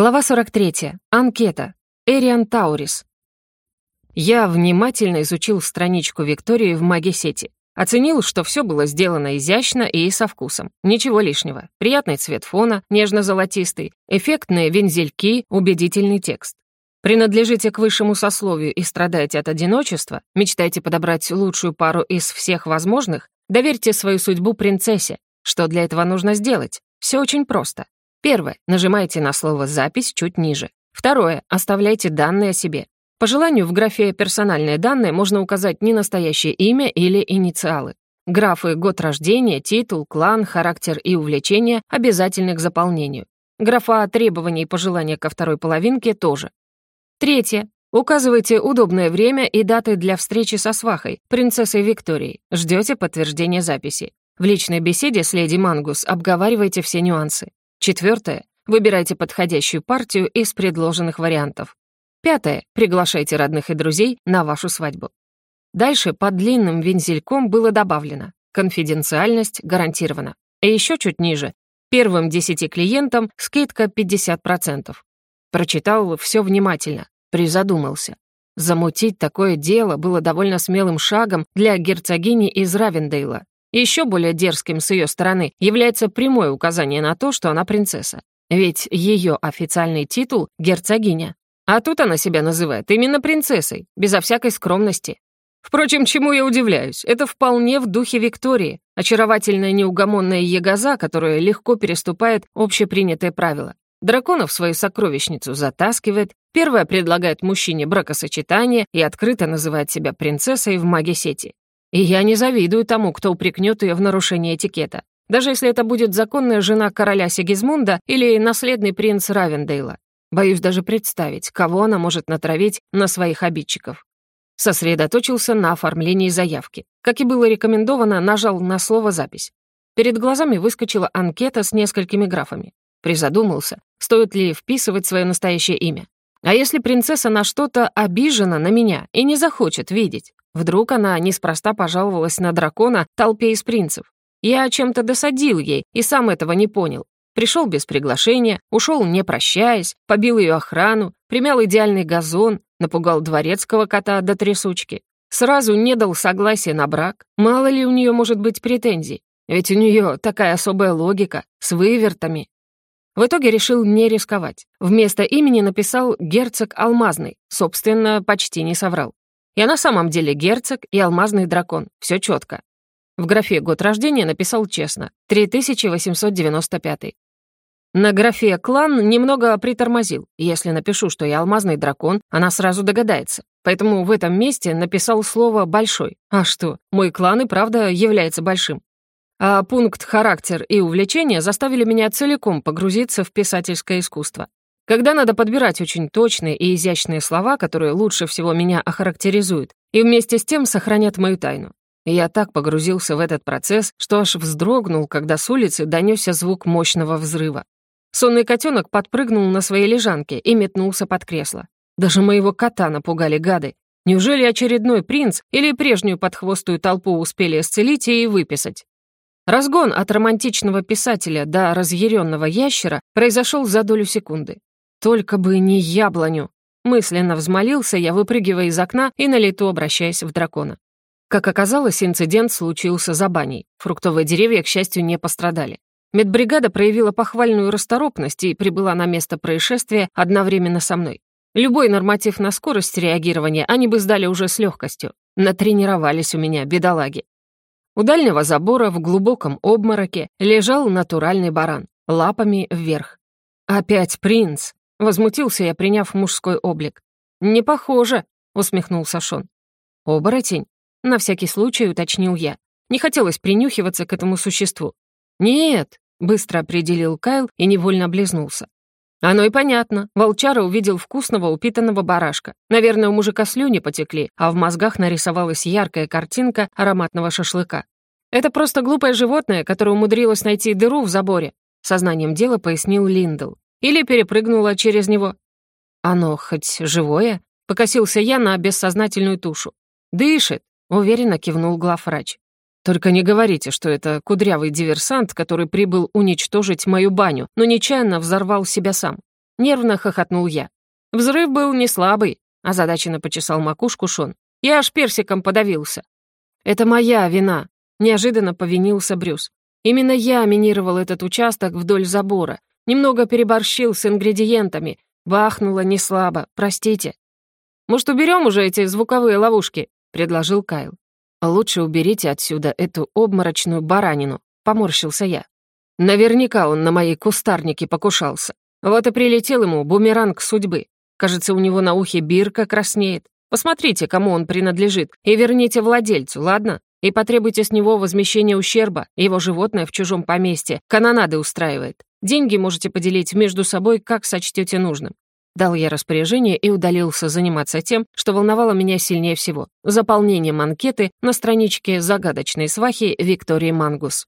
Глава 43. Анкета. Эриан Таурис. Я внимательно изучил страничку Виктории в маги-сети. Оценил, что все было сделано изящно и со вкусом. Ничего лишнего. Приятный цвет фона, нежно-золотистый, эффектные вензельки, убедительный текст. Принадлежите к высшему сословию и страдаете от одиночества, мечтаете подобрать лучшую пару из всех возможных, доверьте свою судьбу принцессе. Что для этого нужно сделать? Все очень просто. Первое. Нажимайте на слово «Запись» чуть ниже. Второе. Оставляйте данные о себе. По желанию в графе «Персональные данные» можно указать не настоящее имя или инициалы. Графы «Год рождения», «Титул», «Клан», «Характер» и «Увлечение» обязательны к заполнению. Графа «Требования и пожелания ко второй половинке» тоже. Третье. Указывайте удобное время и даты для встречи со свахой, принцессой Викторией. Ждете подтверждения записи. В личной беседе с леди Мангус обговаривайте все нюансы. Четвертое. Выбирайте подходящую партию из предложенных вариантов. Пятое. Приглашайте родных и друзей на вашу свадьбу. Дальше под длинным вензельком было добавлено «Конфиденциальность гарантирована». И еще чуть ниже «Первым 10 клиентам скидка 50%». Прочитал все внимательно, призадумался. Замутить такое дело было довольно смелым шагом для герцогини из Равендейла, еще более дерзким с ее стороны является прямое указание на то, что она принцесса. Ведь ее официальный титул — герцогиня. А тут она себя называет именно принцессой, безо всякой скромности. Впрочем, чему я удивляюсь, это вполне в духе Виктории, очаровательная неугомонная ягоза, которая легко переступает общепринятые правила. Драконов свою сокровищницу затаскивает, первая предлагает мужчине бракосочетание и открыто называет себя принцессой в маге-сети. И я не завидую тому, кто упрекнет ее в нарушении этикета, даже если это будет законная жена короля Сигизмунда или наследный принц Равендейла. Боюсь даже представить, кого она может натравить на своих обидчиков. Сосредоточился на оформлении заявки. Как и было рекомендовано, нажал на слово «запись». Перед глазами выскочила анкета с несколькими графами. Призадумался, стоит ли вписывать свое настоящее имя. А если принцесса на что-то обижена на меня и не захочет видеть? Вдруг она неспроста пожаловалась на дракона толпе из принцев. Я чем-то досадил ей и сам этого не понял. Пришел без приглашения, ушел не прощаясь, побил ее охрану, примял идеальный газон, напугал дворецкого кота до трясучки. Сразу не дал согласия на брак. Мало ли у нее может быть претензий. Ведь у нее такая особая логика, с вывертами. В итоге решил не рисковать. Вместо имени написал «Герцог Алмазный», собственно, почти не соврал. Я на самом деле герцог и алмазный дракон. Все четко. В графе «Год рождения» написал честно. 3895. На графе «Клан» немного притормозил. Если напишу, что я алмазный дракон, она сразу догадается. Поэтому в этом месте написал слово «большой». А что, мой клан и правда является большим. А пункт «характер» и «увлечение» заставили меня целиком погрузиться в писательское искусство. Когда надо подбирать очень точные и изящные слова, которые лучше всего меня охарактеризуют, и вместе с тем сохранят мою тайну. я так погрузился в этот процесс, что аж вздрогнул, когда с улицы донесся звук мощного взрыва. Сонный котенок подпрыгнул на своей лежанке и метнулся под кресло. Даже моего кота напугали гады. Неужели очередной принц или прежнюю подхвостую толпу успели исцелить и выписать? Разгон от романтичного писателя до разъяренного ящера произошел за долю секунды. Только бы не яблоню. Мысленно взмолился я, выпрыгивая из окна и на лету обращаясь в дракона. Как оказалось, инцидент случился за баней. Фруктовые деревья, к счастью, не пострадали. Медбригада проявила похвальную расторопность и прибыла на место происшествия одновременно со мной. Любой норматив на скорость реагирования они бы сдали уже с легкостью. Натренировались у меня, бедолаги. У дальнего забора в глубоком обмороке лежал натуральный баран, лапами вверх. Опять принц. Возмутился я, приняв мужской облик. «Не похоже», — усмехнулся Шон. «Оборотень?» — на всякий случай уточнил я. Не хотелось принюхиваться к этому существу. «Нет», — быстро определил Кайл и невольно облизнулся. Оно и понятно. Волчара увидел вкусного упитанного барашка. Наверное, у мужика слюни потекли, а в мозгах нарисовалась яркая картинка ароматного шашлыка. Это просто глупое животное, которое умудрилось найти дыру в заборе. Сознанием дела пояснил Линдл. Или перепрыгнула через него. Оно хоть живое? Покосился я на бессознательную тушу. «Дышит», — уверенно кивнул главврач. «Только не говорите, что это кудрявый диверсант, который прибыл уничтожить мою баню, но нечаянно взорвал себя сам. Нервно хохотнул я. Взрыв был не слабый, озадаченно почесал макушку Шон. Я аж персиком подавился. Это моя вина, неожиданно повинился Брюс. Именно я минировал этот участок вдоль забора. Немного переборщил с ингредиентами. Бахнуло не слабо, простите. «Может, уберем уже эти звуковые ловушки?» — предложил Кайл. «Лучше уберите отсюда эту обморочную баранину», — поморщился я. Наверняка он на моей кустарнике покушался. Вот и прилетел ему бумеранг судьбы. Кажется, у него на ухе бирка краснеет. Посмотрите, кому он принадлежит, и верните владельцу, ладно? И потребуйте с него возмещения ущерба, его животное в чужом поместье, канонады устраивает. Деньги можете поделить между собой, как сочтете нужным. Дал я распоряжение и удалился заниматься тем, что волновало меня сильнее всего — заполнением анкеты на страничке загадочной свахи Виктории Мангус.